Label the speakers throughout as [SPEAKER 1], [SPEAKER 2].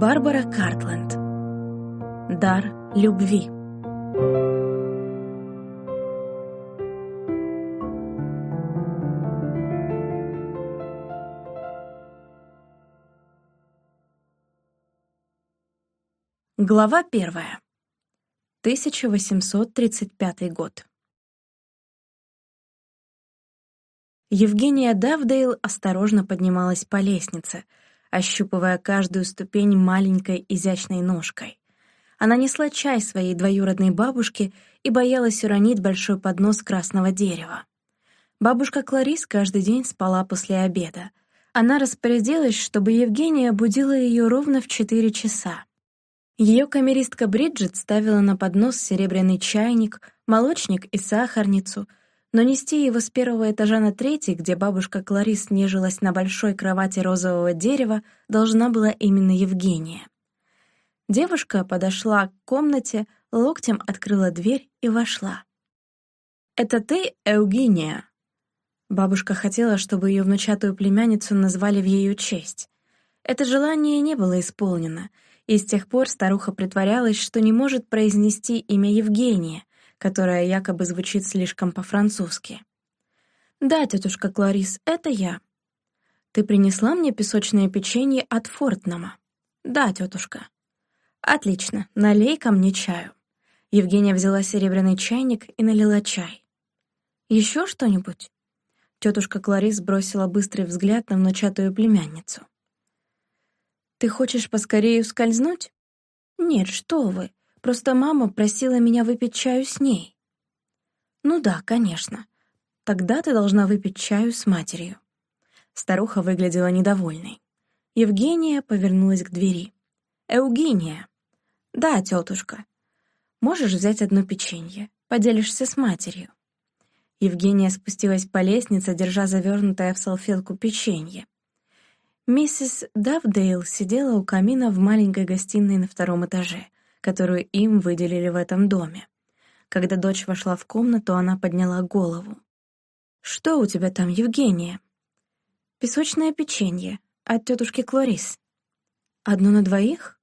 [SPEAKER 1] Барбара Картленд. Дар любви. Глава первая. 1835 год. Евгения Давдейл осторожно поднималась по лестнице, ощупывая каждую ступень маленькой изящной ножкой. Она несла чай своей двоюродной бабушке и боялась уронить большой поднос красного дерева. Бабушка Кларис каждый день спала после обеда. Она распорядилась, чтобы Евгения будила ее ровно в четыре часа. Ее камеристка Бриджит ставила на поднос серебряный чайник, молочник и сахарницу — но нести его с первого этажа на третий, где бабушка Кларис нежилась на большой кровати розового дерева, должна была именно Евгения. Девушка подошла к комнате, локтем открыла дверь и вошла. «Это ты, Евгения?» Бабушка хотела, чтобы ее внучатую племянницу назвали в ее честь. Это желание не было исполнено, и с тех пор старуха притворялась, что не может произнести имя Евгения, которая якобы звучит слишком по-французски. «Да, тетушка Кларис, это я. Ты принесла мне песочное печенье от Фортнама?» «Да, тетушка». «Отлично, налей ко мне чаю». Евгения взяла серебряный чайник и налила чай. «Еще что-нибудь?» Тетушка Кларис бросила быстрый взгляд на внучатую племянницу. «Ты хочешь поскорее ускользнуть?» «Нет, что вы. Просто мама просила меня выпить чаю с ней. Ну да, конечно. Тогда ты должна выпить чаю с матерью. Старуха выглядела недовольной. Евгения повернулась к двери. «Евгения!» «Да, тетушка. Можешь взять одно печенье? Поделишься с матерью». Евгения спустилась по лестнице, держа завернутое в салфетку печенье. Миссис Давдейл сидела у камина в маленькой гостиной на втором этаже — которую им выделили в этом доме. Когда дочь вошла в комнату, она подняла голову. «Что у тебя там, Евгения?» «Песочное печенье от тетушки Клорис». «Одно на двоих?»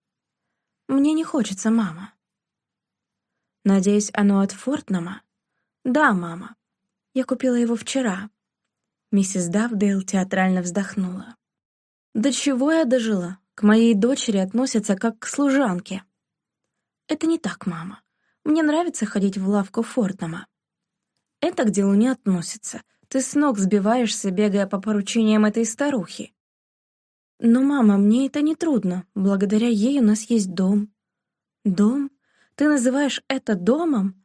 [SPEAKER 1] «Мне не хочется, мама». «Надеюсь, оно от Фортнама?» «Да, мама. Я купила его вчера». Миссис Давдейл театрально вздохнула. «До чего я дожила? К моей дочери относятся как к служанке». «Это не так, мама. Мне нравится ходить в лавку Фортнама». «Это к делу не относится. Ты с ног сбиваешься, бегая по поручениям этой старухи». «Но, мама, мне это не трудно. Благодаря ей у нас есть дом». «Дом? Ты называешь это домом?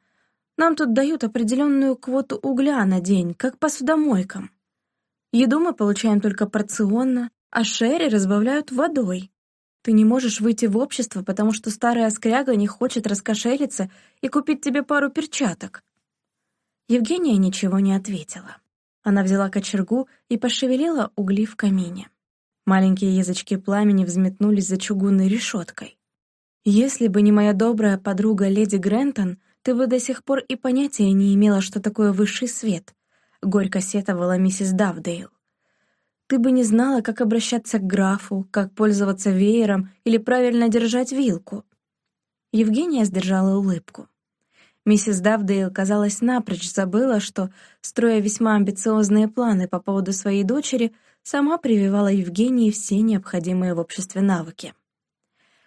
[SPEAKER 1] Нам тут дают определенную квоту угля на день, как посудомойкам. Еду мы получаем только порционно, а шерри разбавляют водой. Ты не можешь выйти в общество, потому что старая скряга не хочет раскошелиться и купить тебе пару перчаток». Евгения ничего не ответила. Она взяла кочергу и пошевелила угли в камине. Маленькие язычки пламени взметнулись за чугунной решеткой. «Если бы не моя добрая подруга леди Грентон, ты бы до сих пор и понятия не имела, что такое высший свет», — горько сетовала миссис Давдейл ты бы не знала, как обращаться к графу, как пользоваться веером или правильно держать вилку». Евгения сдержала улыбку. Миссис Давдейл, казалось, напрочь забыла, что, строя весьма амбициозные планы по поводу своей дочери, сама прививала Евгении все необходимые в обществе навыки.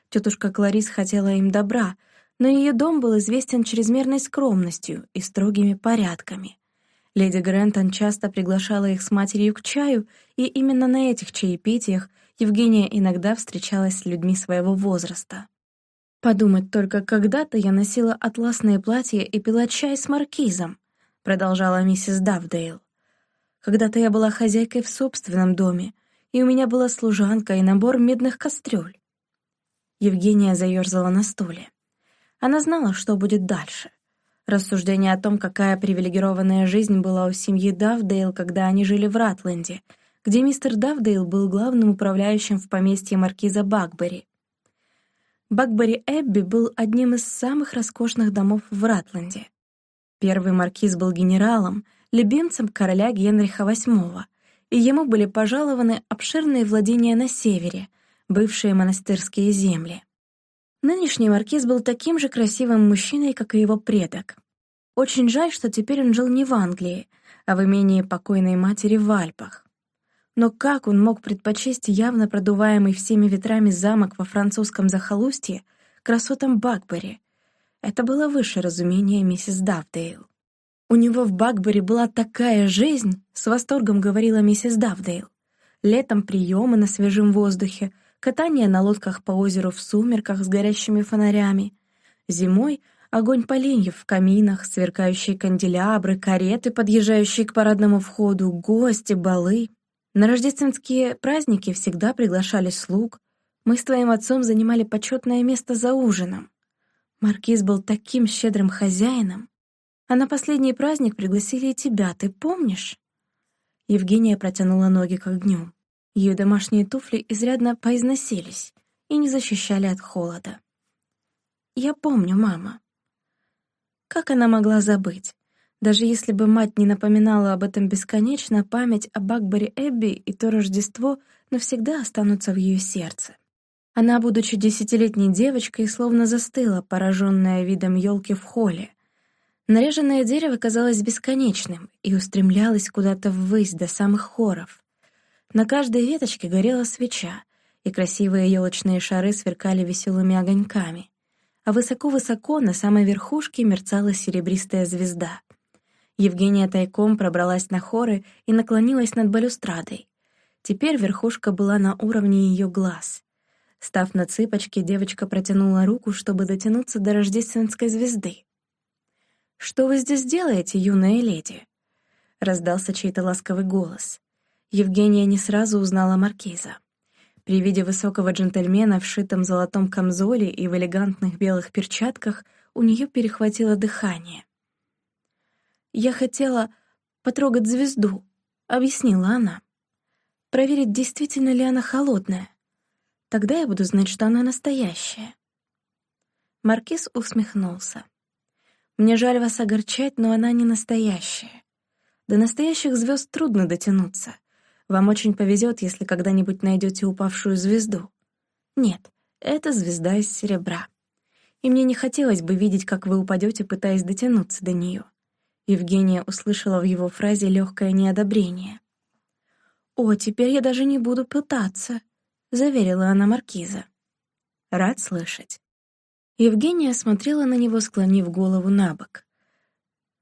[SPEAKER 1] Тетушка Кларис хотела им добра, но ее дом был известен чрезмерной скромностью и строгими порядками. Леди Грентон часто приглашала их с матерью к чаю, и именно на этих чаепитиях Евгения иногда встречалась с людьми своего возраста. «Подумать только, когда-то я носила атласные платья и пила чай с маркизом», продолжала миссис Давдейл. «Когда-то я была хозяйкой в собственном доме, и у меня была служанка и набор медных кастрюль». Евгения заерзала на стуле. Она знала, что будет дальше. Рассуждение о том, какая привилегированная жизнь была у семьи Давдейл, когда они жили в Ратленде, где мистер Давдейл был главным управляющим в поместье маркиза Бакбери. Бакбери Эбби был одним из самых роскошных домов в Ратленде. Первый маркиз был генералом, любимцем короля Генриха VIII, и ему были пожалованы обширные владения на севере, бывшие монастырские земли. Нынешний маркиз был таким же красивым мужчиной, как и его предок. Очень жаль, что теперь он жил не в Англии, а в имении покойной матери в Альпах. Но как он мог предпочесть явно продуваемый всеми ветрами замок во французском захолустье красотам Бакбери? Это было выше разумения миссис Давдейл. «У него в Бакбери была такая жизнь», — с восторгом говорила миссис Давдейл. «Летом приемы на свежем воздухе, катание на лодках по озеру в сумерках с горящими фонарями. Зимой — огонь поленьев в каминах, сверкающие канделябры, кареты, подъезжающие к парадному входу, гости, балы. На рождественские праздники всегда приглашали слуг. Мы с твоим отцом занимали почетное место за ужином. Маркиз был таким щедрым хозяином. А на последний праздник пригласили и тебя, ты помнишь?» Евгения протянула ноги к огню. Ее домашние туфли изрядно поизносились и не защищали от холода. «Я помню, мама». Как она могла забыть? Даже если бы мать не напоминала об этом бесконечно, память о Бакбери Эбби и то Рождество навсегда останутся в ее сердце. Она, будучи десятилетней девочкой, словно застыла, пораженная видом елки в холле. Наряженное дерево казалось бесконечным и устремлялось куда-то ввысь до самых хоров. На каждой веточке горела свеча, и красивые елочные шары сверкали веселыми огоньками. А высоко-высоко на самой верхушке мерцала серебристая звезда. Евгения тайком пробралась на хоры и наклонилась над балюстрадой. Теперь верхушка была на уровне ее глаз. Став на цыпочки, девочка протянула руку, чтобы дотянуться до рождественской звезды. «Что вы здесь делаете, юная леди?» — раздался чей-то ласковый голос. Евгения не сразу узнала маркиза. При виде высокого джентльмена в шитом золотом камзоле и в элегантных белых перчатках у нее перехватило дыхание. «Я хотела потрогать звезду», — объяснила она. «Проверить, действительно ли она холодная. Тогда я буду знать, что она настоящая». Маркиз усмехнулся. «Мне жаль вас огорчать, но она не настоящая. До настоящих звезд трудно дотянуться. Вам очень повезет, если когда-нибудь найдете упавшую звезду. Нет, это звезда из серебра. И мне не хотелось бы видеть, как вы упадете, пытаясь дотянуться до нее. Евгения услышала в его фразе легкое неодобрение. «О, теперь я даже не буду пытаться», — заверила она маркиза. «Рад слышать». Евгения смотрела на него, склонив голову на бок.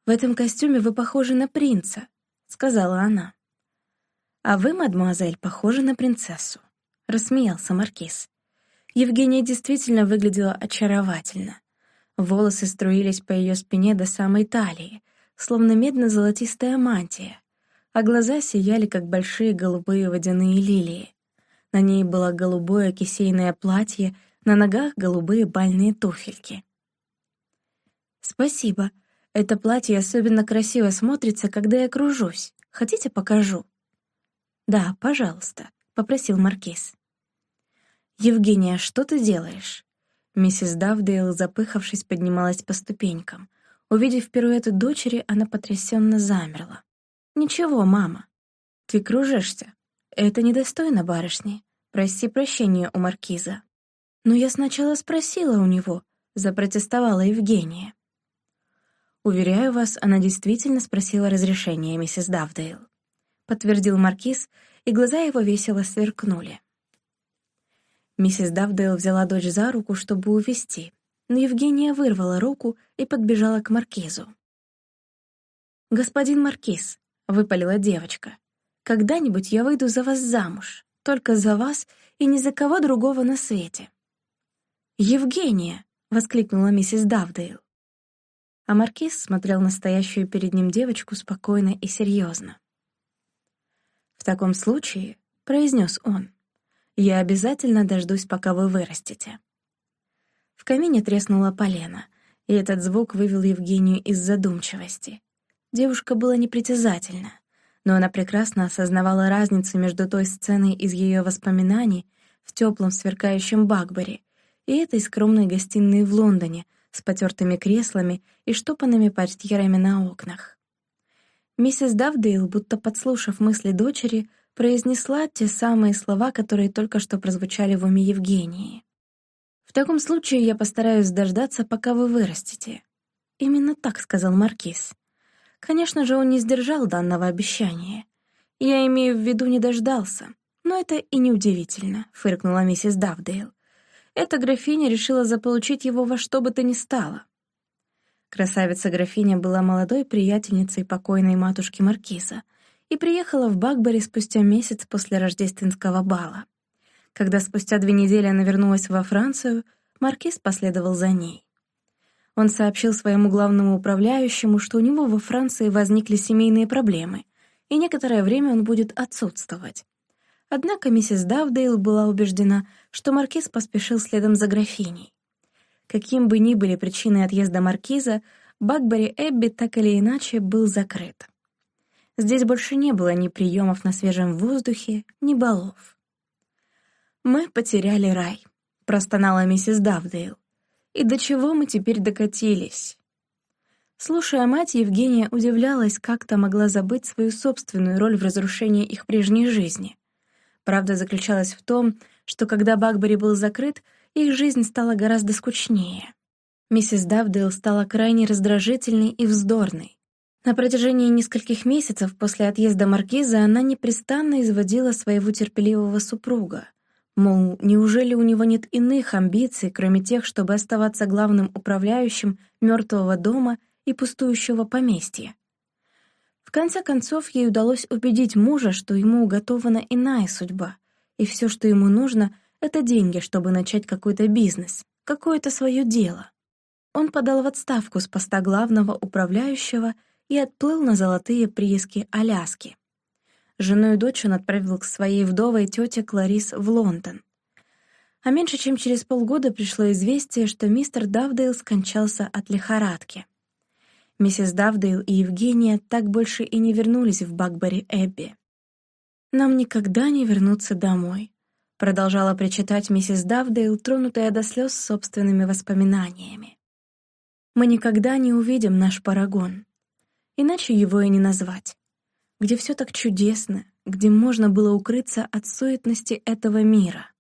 [SPEAKER 1] «В этом костюме вы похожи на принца», — сказала она. «А вы, мадемуазель, похожи на принцессу», — рассмеялся маркиз. Евгения действительно выглядела очаровательно. Волосы струились по ее спине до самой талии, словно медно-золотистая мантия, а глаза сияли, как большие голубые водяные лилии. На ней было голубое кисейное платье, на ногах голубые бальные туфельки. «Спасибо. Это платье особенно красиво смотрится, когда я кружусь. Хотите, покажу?» «Да, пожалуйста», — попросил Маркиз. «Евгения, что ты делаешь?» Миссис Давдейл, запыхавшись, поднималась по ступенькам. Увидев пируэты дочери, она потрясенно замерла. «Ничего, мама. Ты кружишься. Это недостойно барышни. Проси прощения у маркиза». «Но я сначала спросила у него», — запротестовала Евгения. «Уверяю вас, она действительно спросила разрешения, миссис Давдейл», — подтвердил маркиз, и глаза его весело сверкнули. Миссис Давдейл взяла дочь за руку, чтобы увести, но Евгения вырвала руку и подбежала к маркизу. «Господин маркиз», — выпалила девочка, — «когда-нибудь я выйду за вас замуж, только за вас и ни за кого другого на свете». «Евгения!» — воскликнула миссис Давдейл. А маркиз смотрел на стоящую перед ним девочку спокойно и серьезно. «В таком случае», — произнес он, — «я обязательно дождусь, пока вы вырастете». В камине треснула полена, и этот звук вывел Евгению из задумчивости. Девушка была непритязательна, но она прекрасно осознавала разницу между той сценой из ее воспоминаний в теплом сверкающем Бакбери и этой скромной гостиной в Лондоне с потертыми креслами и штопанными портьерами на окнах. Миссис Давдейл, будто подслушав мысли дочери, произнесла те самые слова, которые только что прозвучали в уме Евгении. «В таком случае я постараюсь дождаться, пока вы вырастете». Именно так сказал Маркиз. Конечно же, он не сдержал данного обещания. Я имею в виду, не дождался. Но это и не удивительно, фыркнула миссис Давдейл. Эта графиня решила заполучить его во что бы то ни стало. Красавица-графиня была молодой приятельницей покойной матушки Маркиза — и приехала в Бакбери спустя месяц после рождественского бала. Когда спустя две недели она вернулась во Францию, Маркиз последовал за ней. Он сообщил своему главному управляющему, что у него во Франции возникли семейные проблемы, и некоторое время он будет отсутствовать. Однако миссис Давдейл была убеждена, что Маркиз поспешил следом за графиней. Каким бы ни были причины отъезда Маркиза, Бакбери Эбби так или иначе был закрыт. Здесь больше не было ни приемов на свежем воздухе, ни балов. «Мы потеряли рай», — простонала миссис Давдейл. «И до чего мы теперь докатились?» Слушая мать, Евгения удивлялась, как-то могла забыть свою собственную роль в разрушении их прежней жизни. Правда заключалась в том, что когда Бакбери был закрыт, их жизнь стала гораздо скучнее. Миссис Давдейл стала крайне раздражительной и вздорной. На протяжении нескольких месяцев после отъезда Маркиза она непрестанно изводила своего терпеливого супруга. Мол, неужели у него нет иных амбиций, кроме тех, чтобы оставаться главным управляющим мертвого дома и пустующего поместья? В конце концов, ей удалось убедить мужа, что ему уготована иная судьба, и все, что ему нужно, это деньги, чтобы начать какой-то бизнес, какое-то свое дело. Он подал в отставку с поста главного управляющего и отплыл на золотые прииски Аляски. Жену и дочь он отправил к своей вдовой тете Кларис в Лондон. А меньше чем через полгода пришло известие, что мистер Давдейл скончался от лихорадки. Миссис Давдейл и Евгения так больше и не вернулись в Бакбери-Эбби. «Нам никогда не вернуться домой», — продолжала причитать миссис Давдейл, тронутая до слез собственными воспоминаниями. «Мы никогда не увидим наш парагон иначе его и не назвать. Где все так чудесно, где можно было укрыться от суетности этого мира.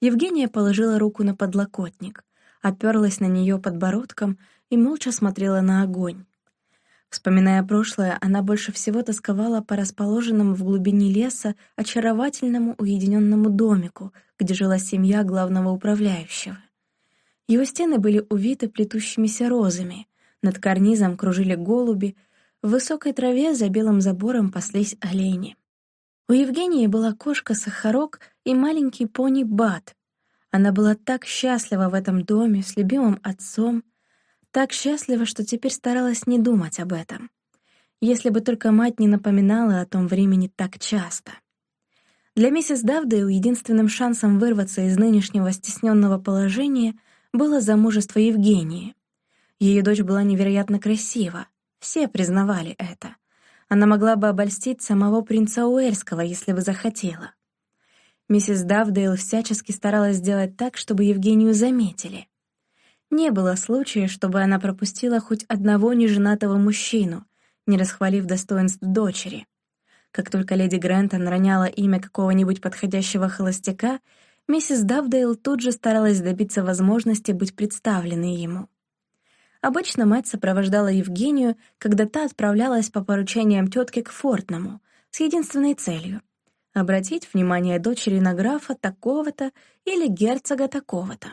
[SPEAKER 1] Евгения положила руку на подлокотник, оперлась на нее подбородком и молча смотрела на огонь. Вспоминая прошлое, она больше всего тосковала по расположенному в глубине леса очаровательному уединенному домику, где жила семья главного управляющего. Его стены были увиты плетущимися розами, над карнизом кружили голуби, в высокой траве за белым забором паслись олени. У Евгении была кошка-сахарок и маленький пони Бат. Она была так счастлива в этом доме с любимым отцом, так счастлива, что теперь старалась не думать об этом. Если бы только мать не напоминала о том времени так часто. Для миссис Давдейл единственным шансом вырваться из нынешнего стесненного положения было замужество Евгении. Ее дочь была невероятно красива. Все признавали это. Она могла бы обольстить самого принца Уэльского, если бы захотела. Миссис Давдейл всячески старалась сделать так, чтобы Евгению заметили. Не было случая, чтобы она пропустила хоть одного неженатого мужчину, не расхвалив достоинств дочери. Как только леди Грентон роняла имя какого-нибудь подходящего холостяка, миссис Давдейл тут же старалась добиться возможности быть представленной ему. Обычно мать сопровождала Евгению, когда та отправлялась по поручениям тетки к Фортному, с единственной целью — обратить внимание дочери на графа такого-то или герцога такого-то.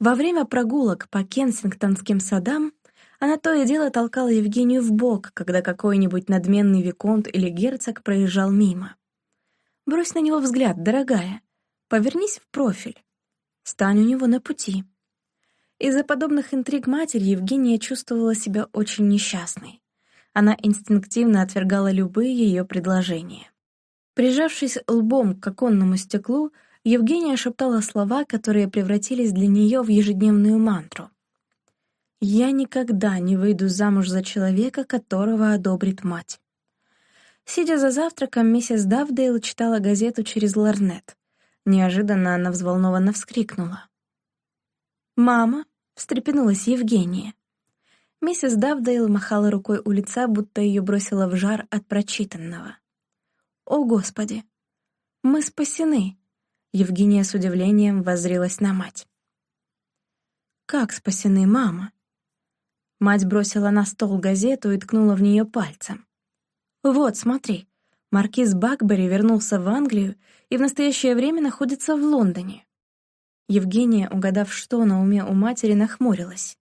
[SPEAKER 1] Во время прогулок по Кенсингтонским садам она то и дело толкала Евгению в бок, когда какой-нибудь надменный виконт или герцог проезжал мимо. «Брось на него взгляд, дорогая. Повернись в профиль. Стань у него на пути». Из-за подобных интриг матери Евгения чувствовала себя очень несчастной. Она инстинктивно отвергала любые ее предложения. Прижавшись лбом к оконному стеклу, Евгения шептала слова, которые превратились для нее в ежедневную мантру. «Я никогда не выйду замуж за человека, которого одобрит мать». Сидя за завтраком, миссис Давдейл читала газету через ларнет. Неожиданно она взволнованно вскрикнула. «Мама, встрепенулась Евгения. Миссис Давдейл махала рукой у лица, будто ее бросила в жар от прочитанного. «О, Господи! Мы спасены!» Евгения с удивлением воззрилась на мать. «Как спасены, мама?» Мать бросила на стол газету и ткнула в нее пальцем. «Вот, смотри, маркиз Бакбери вернулся в Англию и в настоящее время находится в Лондоне». Евгения, угадав, что на уме у матери, нахмурилась.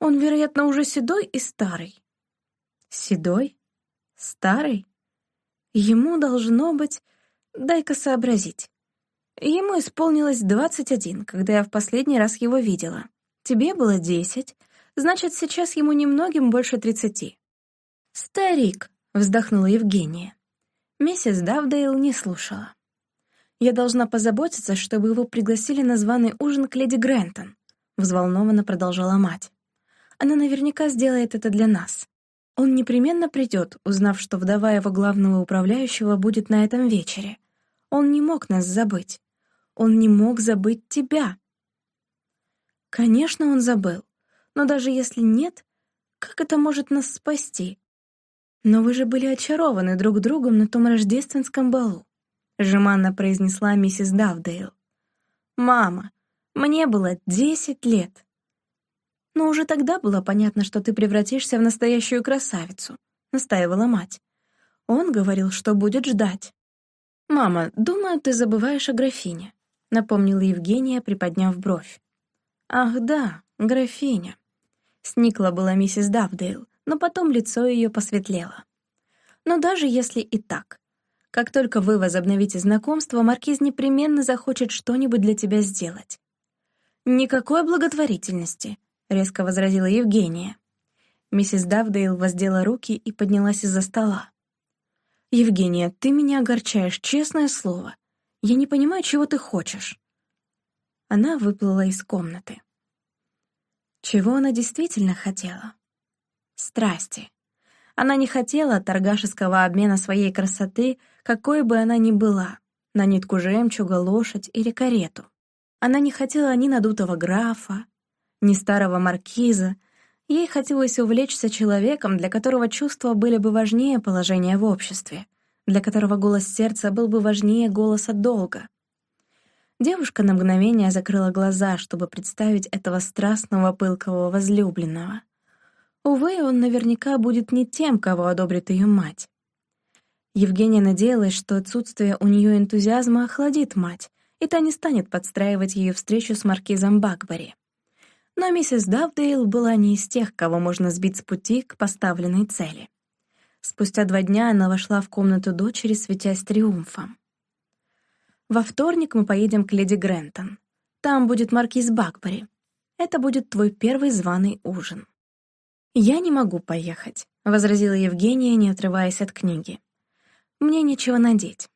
[SPEAKER 1] «Он, вероятно, уже седой и старый». «Седой? Старый? Ему должно быть... Дай-ка сообразить. Ему исполнилось двадцать один, когда я в последний раз его видела. Тебе было десять, значит, сейчас ему немногим больше тридцати. «Старик», — вздохнула Евгения. Миссис Давдейл не слушала. «Я должна позаботиться, чтобы его пригласили на званый ужин к леди Грентон», — взволнованно продолжала мать. «Она наверняка сделает это для нас. Он непременно придет, узнав, что вдова его главного управляющего будет на этом вечере. Он не мог нас забыть. Он не мог забыть тебя. Конечно, он забыл. Но даже если нет, как это может нас спасти? Но вы же были очарованы друг другом на том рождественском балу, жеманно произнесла миссис Давдейл. Мама, мне было десять лет. Но уже тогда было понятно, что ты превратишься в настоящую красавицу, настаивала мать. Он говорил, что будет ждать. «Мама, думаю, ты забываешь о графине напомнила Евгения, приподняв бровь. «Ах да, графиня». Сникла была миссис Давдейл, но потом лицо ее посветлело. «Но даже если и так, как только вы возобновите знакомство, маркиз непременно захочет что-нибудь для тебя сделать». «Никакой благотворительности», — резко возразила Евгения. Миссис Давдейл воздела руки и поднялась из-за стола. «Евгения, ты меня огорчаешь, честное слово. Я не понимаю, чего ты хочешь». Она выплыла из комнаты. Чего она действительно хотела? Страсти. Она не хотела торгашеского обмена своей красоты, какой бы она ни была, на нитку жемчуга, лошадь или карету. Она не хотела ни надутого графа, ни старого маркиза. Ей хотелось увлечься человеком, для которого чувства были бы важнее положения в обществе, для которого голос сердца был бы важнее голоса долга. Девушка на мгновение закрыла глаза, чтобы представить этого страстного пылкого возлюбленного. Увы, он наверняка будет не тем, кого одобрит ее мать. Евгения надеялась, что отсутствие у нее энтузиазма охладит мать, и та не станет подстраивать ее встречу с маркизом Бакбари. Но миссис Давдейл была не из тех, кого можно сбить с пути к поставленной цели. Спустя два дня она вошла в комнату дочери, светясь триумфом. «Во вторник мы поедем к леди Грентон. Там будет маркиз Бакбери. Это будет твой первый званый ужин». «Я не могу поехать», — возразила Евгения, не отрываясь от книги. «Мне нечего надеть».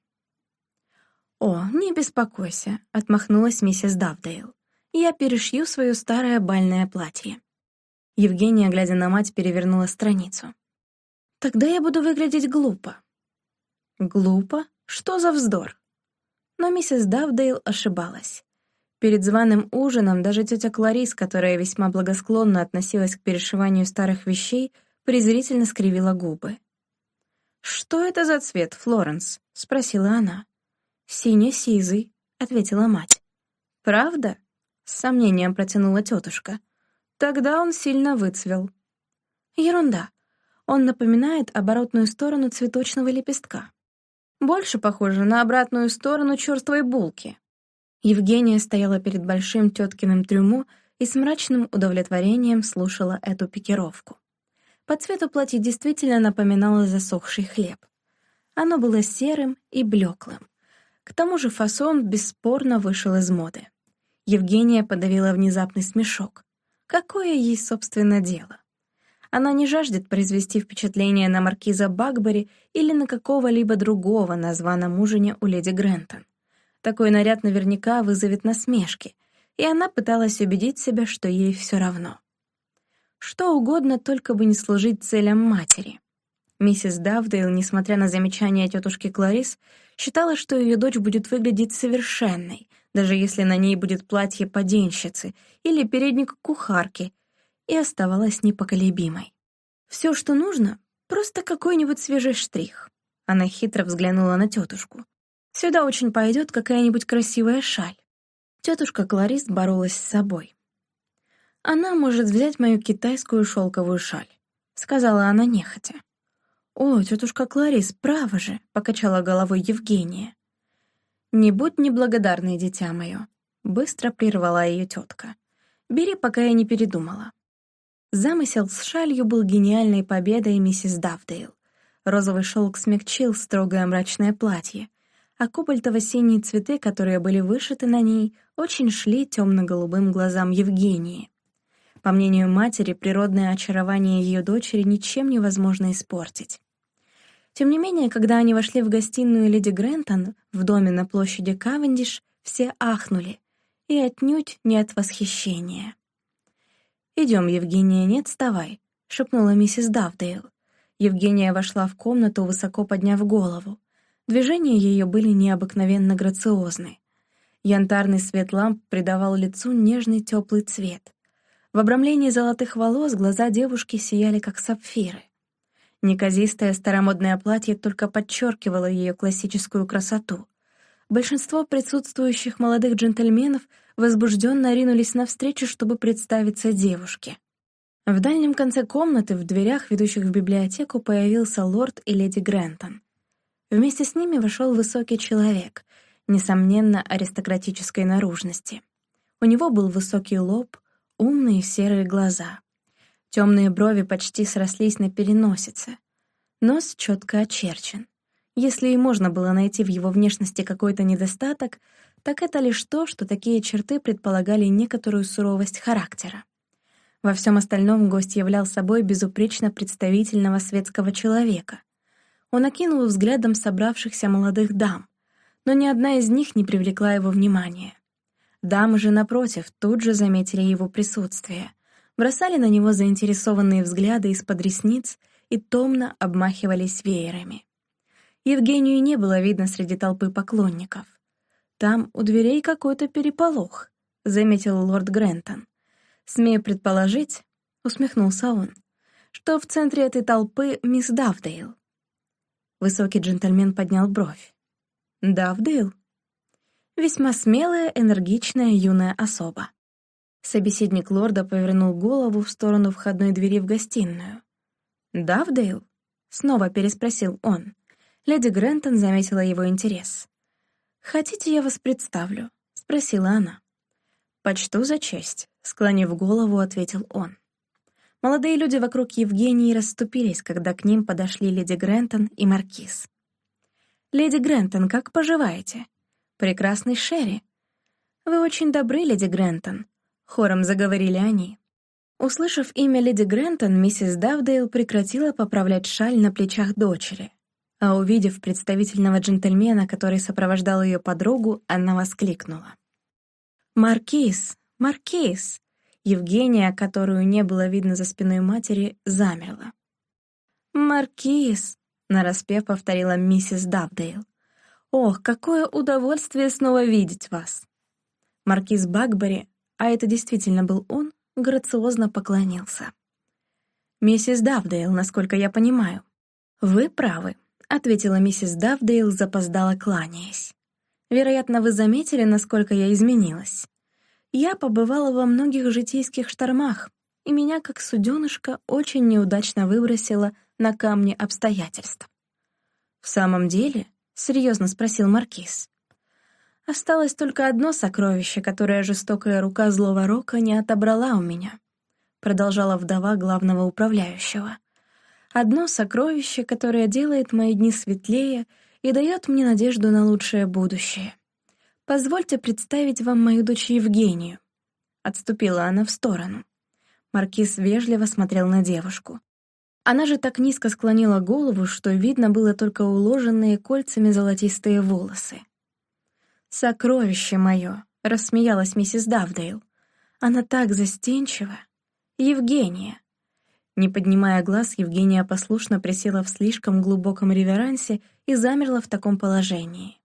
[SPEAKER 1] «О, не беспокойся», — отмахнулась миссис Давдейл. «Я перешью свое старое бальное платье». Евгения, глядя на мать, перевернула страницу. Тогда я буду выглядеть глупо. Глупо? Что за вздор? Но миссис Давдейл ошибалась. Перед званым ужином даже тетя Кларис, которая весьма благосклонно относилась к перешиванию старых вещей, презрительно скривила губы. «Что это за цвет, Флоренс?» — спросила она. «Сине-сизый», — ответила мать. «Правда?» — с сомнением протянула тетушка. «Тогда он сильно выцвел». «Ерунда. Он напоминает оборотную сторону цветочного лепестка. Больше похоже на обратную сторону черствой булки. Евгения стояла перед большим теткиным трюмо и с мрачным удовлетворением слушала эту пикировку. По цвету платье действительно напоминало засохший хлеб. Оно было серым и блеклым. К тому же фасон бесспорно вышел из моды. Евгения подавила внезапный смешок. Какое ей, собственно, дело? Она не жаждет произвести впечатление на маркиза Багбери или на какого-либо другого на званом у леди Грентон. Такой наряд наверняка вызовет насмешки, и она пыталась убедить себя, что ей все равно. Что угодно, только бы не служить целям матери. Миссис Давдейл, несмотря на замечания тетушки Кларис, считала, что ее дочь будет выглядеть совершенной, даже если на ней будет платье поденщицы или передник кухарки, и оставалась непоколебимой. Все, что нужно, просто какой-нибудь свежий штрих. Она хитро взглянула на тетушку. «Сюда очень пойдет какая-нибудь красивая шаль». Тетушка Кларис боролась с собой. «Она может взять мою китайскую шелковую шаль», — сказала она нехотя. «О, тетушка Кларис, право же!» — покачала головой Евгения. «Не будь неблагодарной, дитя мое», — быстро прервала ее тетка. «Бери, пока я не передумала». Замысел с шалью был гениальной победой миссис Давдейл. Розовый шелк смягчил строгое мрачное платье, а кобальтово-синие цветы, которые были вышиты на ней, очень шли темно-голубым глазам Евгении. По мнению матери, природное очарование ее дочери ничем невозможно испортить. Тем не менее, когда они вошли в гостиную леди Грентон в доме на площади Кавендиш, все ахнули, и отнюдь не от восхищения. «Идем, Евгения, не отставай», — шепнула миссис Давдейл. Евгения вошла в комнату, высоко подняв голову. Движения ее были необыкновенно грациозны. Янтарный свет ламп придавал лицу нежный теплый цвет. В обрамлении золотых волос глаза девушки сияли, как сапфиры. Неказистое старомодное платье только подчеркивало ее классическую красоту. Большинство присутствующих молодых джентльменов возбужденно ринулись навстречу, чтобы представиться девушке. В дальнем конце комнаты, в дверях, ведущих в библиотеку, появился лорд и леди Грентон. Вместе с ними вошел высокий человек, несомненно, аристократической наружности. У него был высокий лоб, умные серые глаза. Темные брови почти срослись на переносице. Нос четко очерчен. Если и можно было найти в его внешности какой-то недостаток, так это лишь то, что такие черты предполагали некоторую суровость характера. Во всем остальном гость являл собой безупречно представительного светского человека. Он окинул взглядом собравшихся молодых дам, но ни одна из них не привлекла его внимания. Дамы же, напротив, тут же заметили его присутствие, бросали на него заинтересованные взгляды из-под ресниц и томно обмахивались веерами. Евгению не было видно среди толпы поклонников. «Там у дверей какой-то переполох», — заметил лорд Грентон. «Смею предположить», — усмехнулся он, «что в центре этой толпы мисс Давдейл». Высокий джентльмен поднял бровь. «Давдейл?» Весьма смелая, энергичная юная особа. Собеседник лорда повернул голову в сторону входной двери в гостиную. «Давдейл?» — снова переспросил он. Леди Грентон заметила его интерес. «Хотите, я вас представлю?» — спросила она. «Почту за честь», — склонив голову, ответил он. Молодые люди вокруг Евгении расступились, когда к ним подошли леди Грентон и Маркиз. «Леди Грентон, как поживаете?» «Прекрасный Шерри». «Вы очень добры, леди Грентон», — хором заговорили они. Услышав имя леди Грентон, миссис Давдейл прекратила поправлять шаль на плечах дочери, а увидев представительного джентльмена, который сопровождал ее подругу, она воскликнула. «Маркиз! Маркиз!» Евгения, которую не было видно за спиной матери, замерла. «Маркиз!» — нараспев повторила миссис Давдейл. «Ох, какое удовольствие снова видеть вас!» Маркиз Багбери, а это действительно был он, грациозно поклонился. «Миссис Давдейл, насколько я понимаю». «Вы правы», — ответила миссис Давдейл, запоздала кланяясь. «Вероятно, вы заметили, насколько я изменилась. Я побывала во многих житейских штормах, и меня, как суденышко, очень неудачно выбросило на камни обстоятельств». «В самом деле?» — серьезно спросил Маркиз. «Осталось только одно сокровище, которое жестокая рука злого рока не отобрала у меня», — продолжала вдова главного управляющего — Одно сокровище, которое делает мои дни светлее и дает мне надежду на лучшее будущее. Позвольте представить вам мою дочь Евгению. Отступила она в сторону. Маркиз вежливо смотрел на девушку. Она же так низко склонила голову, что видно было только уложенные кольцами золотистые волосы. «Сокровище мое!» — рассмеялась миссис Давдейл. «Она так застенчива! Евгения!» Не поднимая глаз, Евгения послушно присела в слишком глубоком реверансе и замерла в таком положении.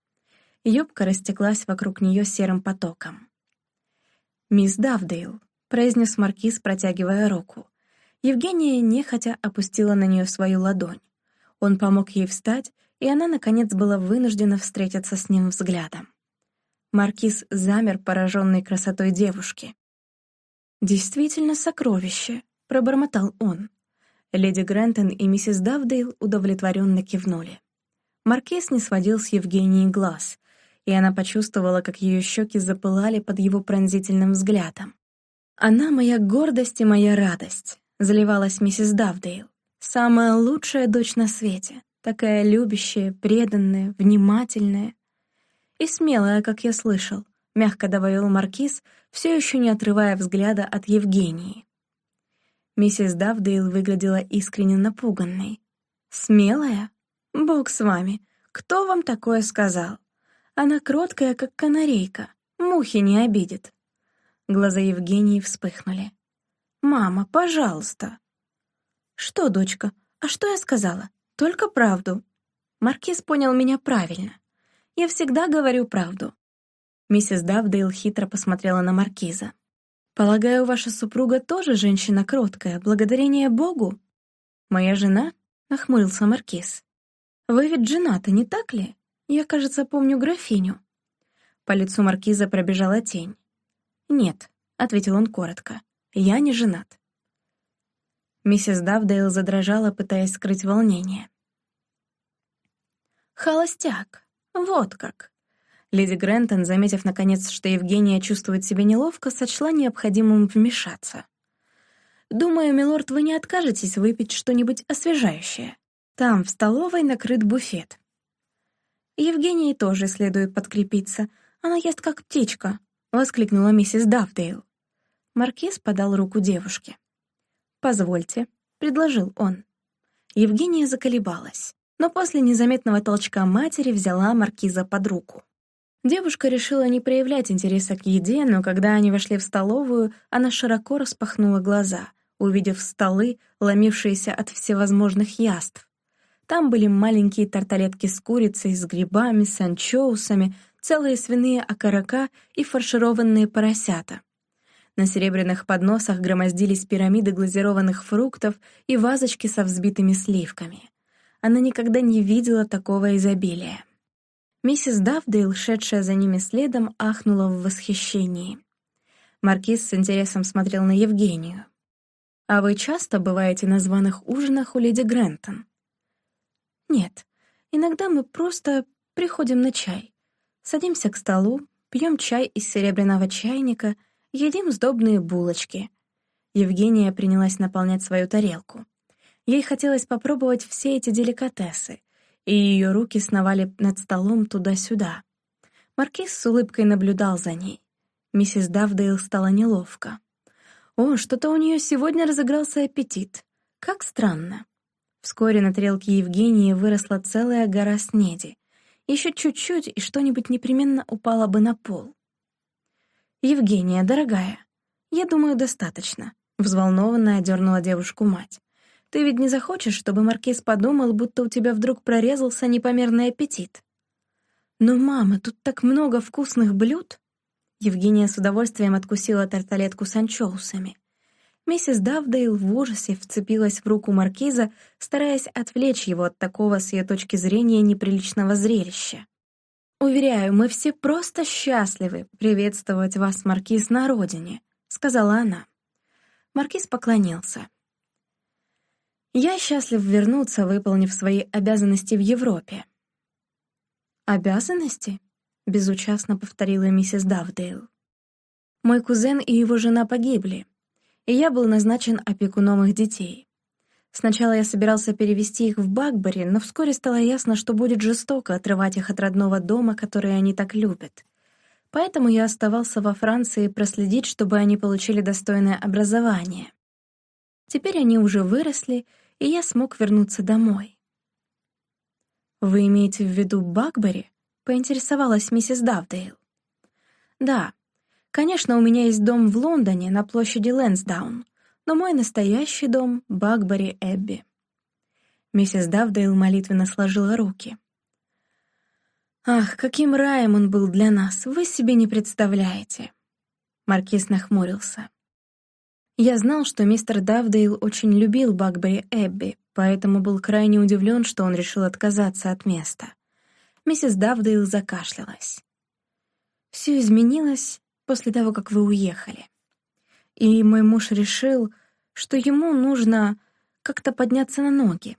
[SPEAKER 1] Юбка растеклась вокруг нее серым потоком. «Мисс Давдейл», — произнес Маркиз, протягивая руку. Евгения нехотя опустила на нее свою ладонь. Он помог ей встать и она, наконец, была вынуждена встретиться с ним взглядом. Маркиз замер, пораженный красотой девушки. «Действительно сокровище», — пробормотал он. Леди Грентон и миссис Давдейл удовлетворенно кивнули. Маркиз не сводил с Евгении глаз, и она почувствовала, как ее щеки запылали под его пронзительным взглядом. «Она моя гордость и моя радость», — заливалась миссис Давдейл. «Самая лучшая дочь на свете, такая любящая, преданная, внимательная и смелая, как я слышал», — мягко добавил Маркиз, все еще не отрывая взгляда от Евгении. Миссис Давдейл выглядела искренне напуганной. «Смелая? Бог с вами. Кто вам такое сказал? Она кроткая, как канарейка. Мухи не обидит». Глаза Евгении вспыхнули. «Мама, пожалуйста!» «Что, дочка? А что я сказала? Только правду». Маркиз понял меня правильно. Я всегда говорю правду. Миссис Давдейл хитро посмотрела на Маркиза. «Полагаю, ваша супруга тоже женщина кроткая, благодарение Богу?» «Моя жена?» — нахмурился Маркиз. «Вы ведь женаты, не так ли? Я, кажется, помню графиню». По лицу Маркиза пробежала тень. «Нет», — ответил он коротко, — «я не женат». Миссис Давдейл задрожала, пытаясь скрыть волнение. «Холостяк, вот как!» Леди Грентон, заметив наконец, что Евгения чувствует себя неловко, сочла необходимым вмешаться. «Думаю, милорд, вы не откажетесь выпить что-нибудь освежающее. Там, в столовой, накрыт буфет». «Евгении тоже следует подкрепиться. Она ест как птичка», — воскликнула миссис Давдейл. Маркиз подал руку девушке. «Позвольте», — предложил он. Евгения заколебалась, но после незаметного толчка матери взяла маркиза под руку. Девушка решила не проявлять интереса к еде, но когда они вошли в столовую, она широко распахнула глаза, увидев столы, ломившиеся от всевозможных яств. Там были маленькие тарталетки с курицей, с грибами, с анчоусами, целые свиные окорока и фаршированные поросята. На серебряных подносах громоздились пирамиды глазированных фруктов и вазочки со взбитыми сливками. Она никогда не видела такого изобилия. Миссис Давдейл, шедшая за ними следом, ахнула в восхищении. Маркиз с интересом смотрел на Евгению. «А вы часто бываете на званых ужинах у леди Грентон?» «Нет. Иногда мы просто приходим на чай. Садимся к столу, пьем чай из серебряного чайника, едим сдобные булочки». Евгения принялась наполнять свою тарелку. Ей хотелось попробовать все эти деликатесы — и ее руки сновали над столом туда-сюда. Маркиз с улыбкой наблюдал за ней. Миссис Давдейл стала неловко. О, что-то у нее сегодня разыгрался аппетит. Как странно. Вскоре на тарелке Евгении выросла целая гора снеди. Еще чуть-чуть, и что-нибудь непременно упало бы на пол. «Евгения, дорогая, я думаю, достаточно», — взволнованно одернула девушку мать. Ты ведь не захочешь, чтобы Маркиз подумал, будто у тебя вдруг прорезался непомерный аппетит. Но, мама, тут так много вкусных блюд. Евгения с удовольствием откусила тарталетку с анчоусами. Миссис Давдейл в ужасе вцепилась в руку Маркиза, стараясь отвлечь его от такого, с ее точки зрения, неприличного зрелища. «Уверяю, мы все просто счастливы приветствовать вас, Маркиз, на родине», — сказала она. Маркиз поклонился. Я счастлив вернуться, выполнив свои обязанности в Европе. «Обязанности?» — безучастно повторила миссис Давдейл. «Мой кузен и его жена погибли, и я был назначен опекуном их детей. Сначала я собирался перевести их в Бакбери, но вскоре стало ясно, что будет жестоко отрывать их от родного дома, который они так любят. Поэтому я оставался во Франции проследить, чтобы они получили достойное образование. Теперь они уже выросли, и я смог вернуться домой. «Вы имеете в виду Бакбери?» — поинтересовалась миссис Давдейл. «Да. Конечно, у меня есть дом в Лондоне на площади Лэнсдаун, но мой настоящий дом — Бакбери Эбби». Миссис Давдейл молитвенно сложила руки. «Ах, каким раем он был для нас, вы себе не представляете!» Маркиз нахмурился. Я знал, что мистер Давдейл очень любил Бакбери Эбби, поэтому был крайне удивлен, что он решил отказаться от места. Миссис Давдейл закашлялась. «Все изменилось после того, как вы уехали. И мой муж решил, что ему нужно как-то подняться на ноги.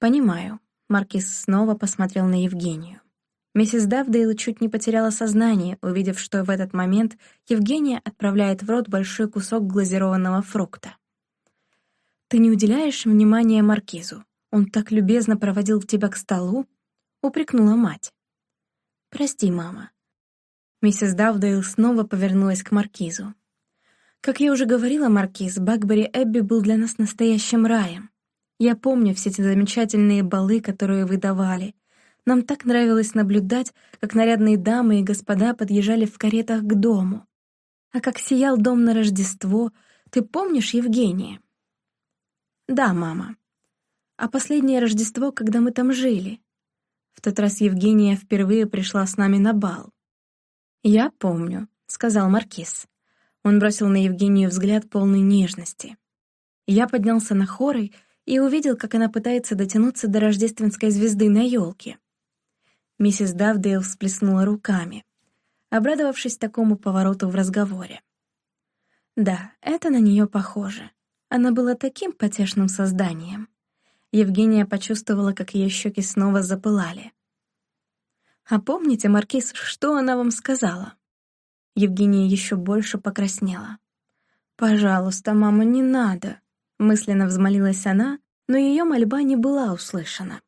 [SPEAKER 1] Понимаю». Маркиз снова посмотрел на Евгению. Миссис Давдейл чуть не потеряла сознание, увидев, что в этот момент Евгения отправляет в рот большой кусок глазированного фрукта. «Ты не уделяешь внимания Маркизу? Он так любезно проводил тебя к столу?» — упрекнула мать. «Прости, мама». Миссис Давдейл снова повернулась к Маркизу. «Как я уже говорила, Маркиз, Бакбери Эбби был для нас настоящим раем. Я помню все эти замечательные балы, которые вы давали. Нам так нравилось наблюдать, как нарядные дамы и господа подъезжали в каретах к дому. А как сиял дом на Рождество, ты помнишь, Евгения? Да, мама. А последнее Рождество, когда мы там жили? В тот раз Евгения впервые пришла с нами на бал. «Я помню», — сказал Маркиз. Он бросил на Евгению взгляд полной нежности. Я поднялся на хорой и увидел, как она пытается дотянуться до рождественской звезды на елке. Миссис Давдейл всплеснула руками, обрадовавшись такому повороту в разговоре. Да, это на нее похоже. Она была таким потешным созданием. Евгения почувствовала, как ее щеки снова запылали. «А помните, Маркиз, что она вам сказала?» Евгения еще больше покраснела. «Пожалуйста, мама, не надо!» Мысленно взмолилась она, но ее мольба не была услышана.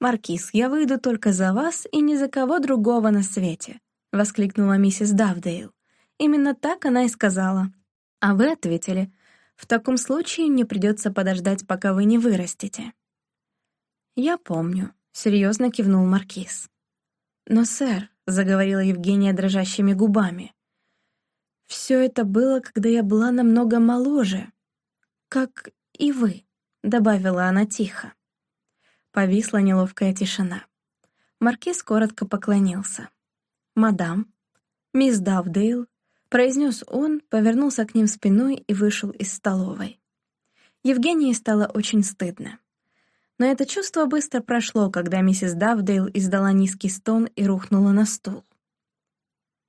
[SPEAKER 1] «Маркиз, я выйду только за вас и ни за кого другого на свете», — воскликнула миссис Давдейл. Именно так она и сказала. А вы ответили, «В таком случае мне придется подождать, пока вы не вырастете». «Я помню», — серьезно кивнул Маркиз. «Но, сэр», — заговорила Евгения дрожащими губами, «все это было, когда я была намного моложе, как и вы», — добавила она тихо. Повисла неловкая тишина. Маркиз коротко поклонился. «Мадам, мисс Давдейл», — произнес он, повернулся к ним спиной и вышел из столовой. Евгении стало очень стыдно. Но это чувство быстро прошло, когда миссис Давдейл издала низкий стон и рухнула на стул.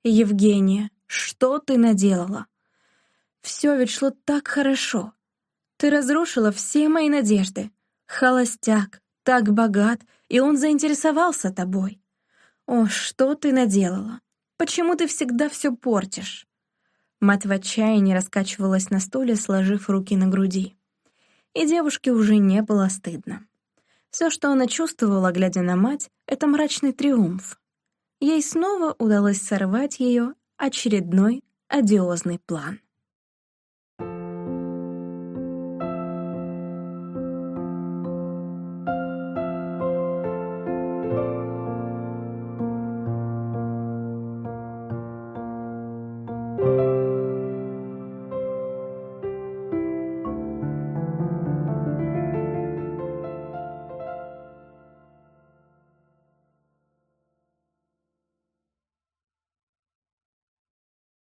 [SPEAKER 1] «Евгения, что ты наделала? Все ведь шло так хорошо. Ты разрушила все мои надежды. Холостяк, так богат, и он заинтересовался тобой. О, что ты наделала? Почему ты всегда все портишь?» Мать в отчаянии раскачивалась на стуле, сложив руки на груди. И девушке уже не было стыдно. Все, что она чувствовала, глядя на мать, — это мрачный триумф. Ей снова удалось сорвать ее очередной одиозный план.